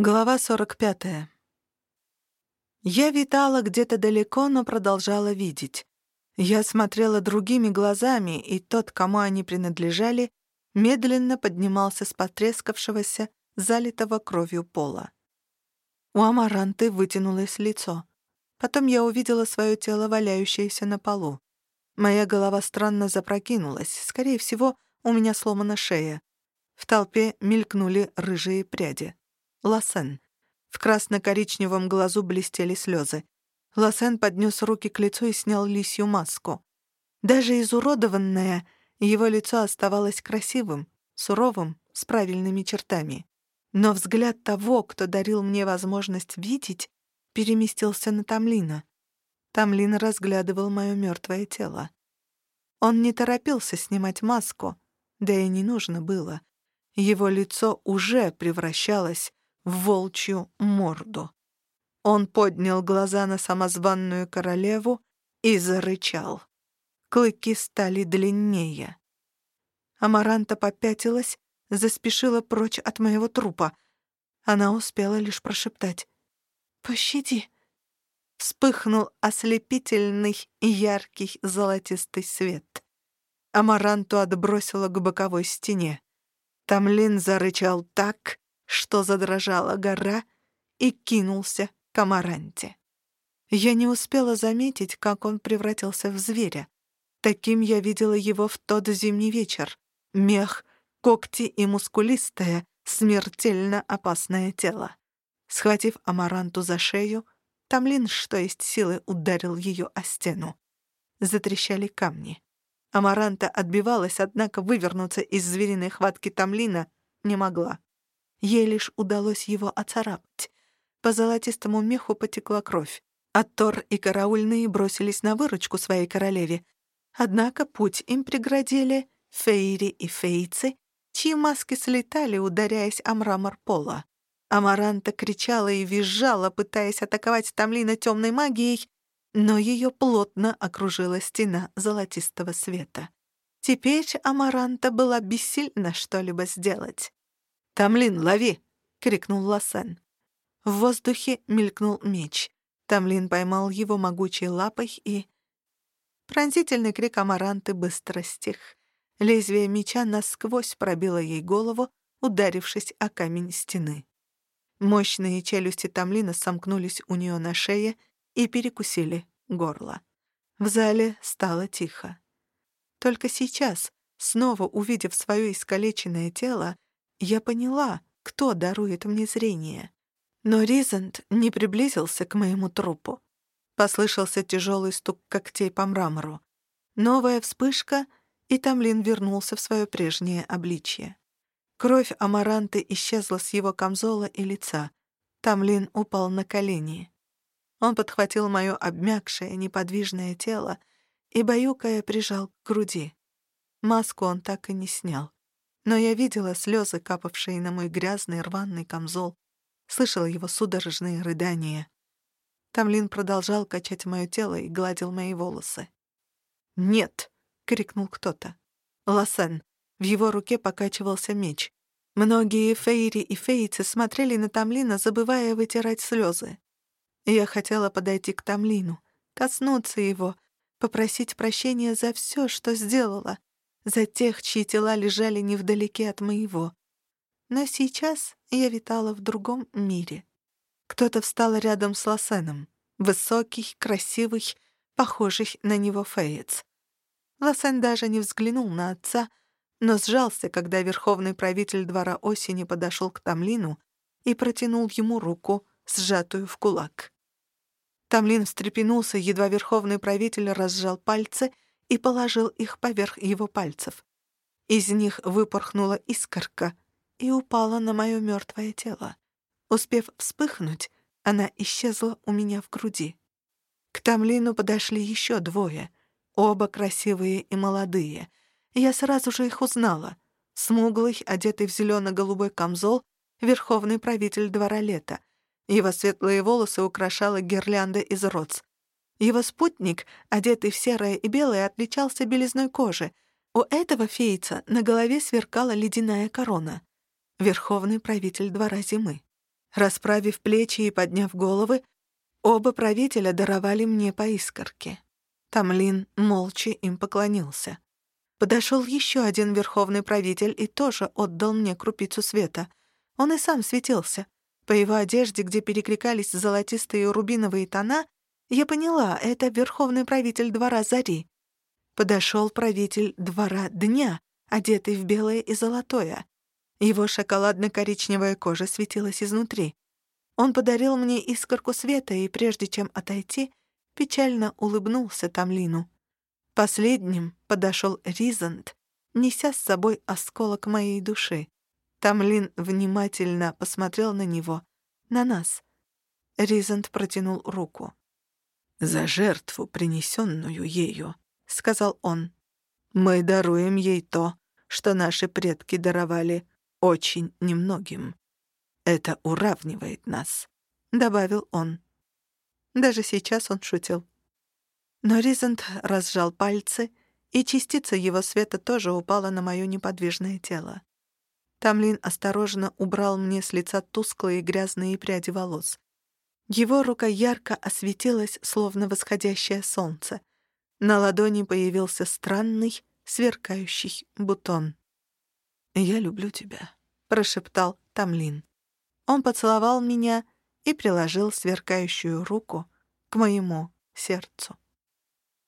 Глава 45. Я витала где-то далеко, но продолжала видеть. Я смотрела другими глазами, и тот, кому они принадлежали, медленно поднимался с потрескавшегося, залитого кровью пола. У Амаранты вытянулось лицо. Потом я увидела свое тело, валяющееся на полу. Моя голова странно запрокинулась. Скорее всего, у меня сломана шея. В толпе мелькнули рыжие пряди. Лассен. В красно-коричневом глазу блестели слезы. Лассен поднес руки к лицу и снял лисью маску. Даже изуродованное, его лицо оставалось красивым, суровым, с правильными чертами. Но взгляд того, кто дарил мне возможность видеть, переместился на Тамлина. Тамлин разглядывал мое мертвое тело. Он не торопился снимать маску, да и не нужно было. Его лицо уже превращалось в волчью морду. Он поднял глаза на самозванную королеву и зарычал. Клыки стали длиннее. Амаранта попятилась, заспешила прочь от моего трупа. Она успела лишь прошептать «Пощади». Вспыхнул ослепительный яркий золотистый свет. Амаранту отбросила к боковой стене. Тамлин зарычал так, что задрожала гора, и кинулся к Амаранте. Я не успела заметить, как он превратился в зверя. Таким я видела его в тот зимний вечер. Мех, когти и мускулистое, смертельно опасное тело. Схватив Амаранту за шею, Тамлин, что есть силы, ударил ее о стену. Затрещали камни. Амаранта отбивалась, однако вывернуться из звериной хватки Тамлина не могла. Ей лишь удалось его оцарапать. По золотистому меху потекла кровь. А Тор и караульные бросились на выручку своей королеве. Однако путь им преградили фейри и фейцы, чьи маски слетали, ударяясь о мрамор пола. Амаранта кричала и визжала, пытаясь атаковать Тамлина темной магией, но ее плотно окружила стена золотистого света. Теперь Амаранта была бессильна что-либо сделать. «Тамлин, лови!» — крикнул Лосен. В воздухе мелькнул меч. Тамлин поймал его могучей лапой и... Пронзительный крик Амаранты быстро стих. Лезвие меча насквозь пробило ей голову, ударившись о камень стены. Мощные челюсти Тамлина сомкнулись у нее на шее и перекусили горло. В зале стало тихо. Только сейчас, снова увидев свое искалеченное тело, я поняла, кто дарует мне зрение. Но Ризант не приблизился к моему трупу. Послышался тяжелый стук когтей по мрамору. Новая вспышка, и Тамлин вернулся в свое прежнее обличье. Кровь Амаранты исчезла с его камзола и лица. Тамлин упал на колени. Он подхватил мое обмякшее, неподвижное тело и, баюкая, прижал к груди. Маску он так и не снял. Но я видела слезы, капавшие на мой грязный рваный камзол, слышала его судорожные рыдания. Тамлин продолжал качать мое тело и гладил мои волосы. «Нет!» — крикнул кто-то. Лосен. В его руке покачивался меч. Многие фейри и фейцы смотрели на Тамлина, забывая вытирать слезы. Я хотела подойти к Тамлину, коснуться его, попросить прощения за все, что сделала, за тех, чьи тела лежали невдалеке от моего. Но сейчас я витала в другом мире. Кто-то встал рядом с Лосеном. Высокий, красивый, похожий на него феец. Лосен даже не взглянул на отца, но сжался, когда верховный правитель двора осени подошел к Тамлину и протянул ему руку, сжатую в кулак. Тамлин встрепенулся, едва верховный правитель разжал пальцы — и положил их поверх его пальцев. Из них выпорхнула искорка и упала на мое мертвое тело. Успев вспыхнуть, она исчезла у меня в груди. К Тамлину подошли еще двое, оба красивые и молодые. Я сразу же их узнала. Смуглый, одетый в зелено-голубой камзол, верховный правитель двора лета. Его светлые волосы украшала гирлянда из роз. Его спутник, одетый в серое и белое, отличался белизной кожи. У этого фейца на голове сверкала ледяная корона. Верховный правитель двора зимы. Расправив плечи и подняв головы, оба правителя даровали мне по искорке. Тамлин молча им поклонился. Подошел еще один верховный правитель и тоже отдал мне крупицу света. Он и сам светился. По его одежде, где перекликались золотистые и рубиновые тона, я поняла, это верховный правитель двора Зари. Подошел правитель двора Дня, одетый в белое и золотое. Его шоколадно-коричневая кожа светилась изнутри. Он подарил мне искорку света, и прежде чем отойти, печально улыбнулся Тамлину. Последним подошел Ризант, неся с собой осколок моей души. Тамлин внимательно посмотрел на него, на нас. Ризант протянул руку. «За жертву, принесенную ею», — сказал он, — «мы даруем ей то, что наши предки даровали очень немногим. Это уравнивает нас», — добавил он. Даже сейчас он шутил. Но Ризент разжал пальцы, и частица его света тоже упала на моё неподвижное тело. Тамлин осторожно убрал мне с лица тусклые грязные пряди волос. Его рука ярко осветилась, словно восходящее солнце. На ладони появился странный, сверкающий бутон. «Я люблю тебя», — прошептал Тамлин. Он поцеловал меня и приложил сверкающую руку к моему сердцу.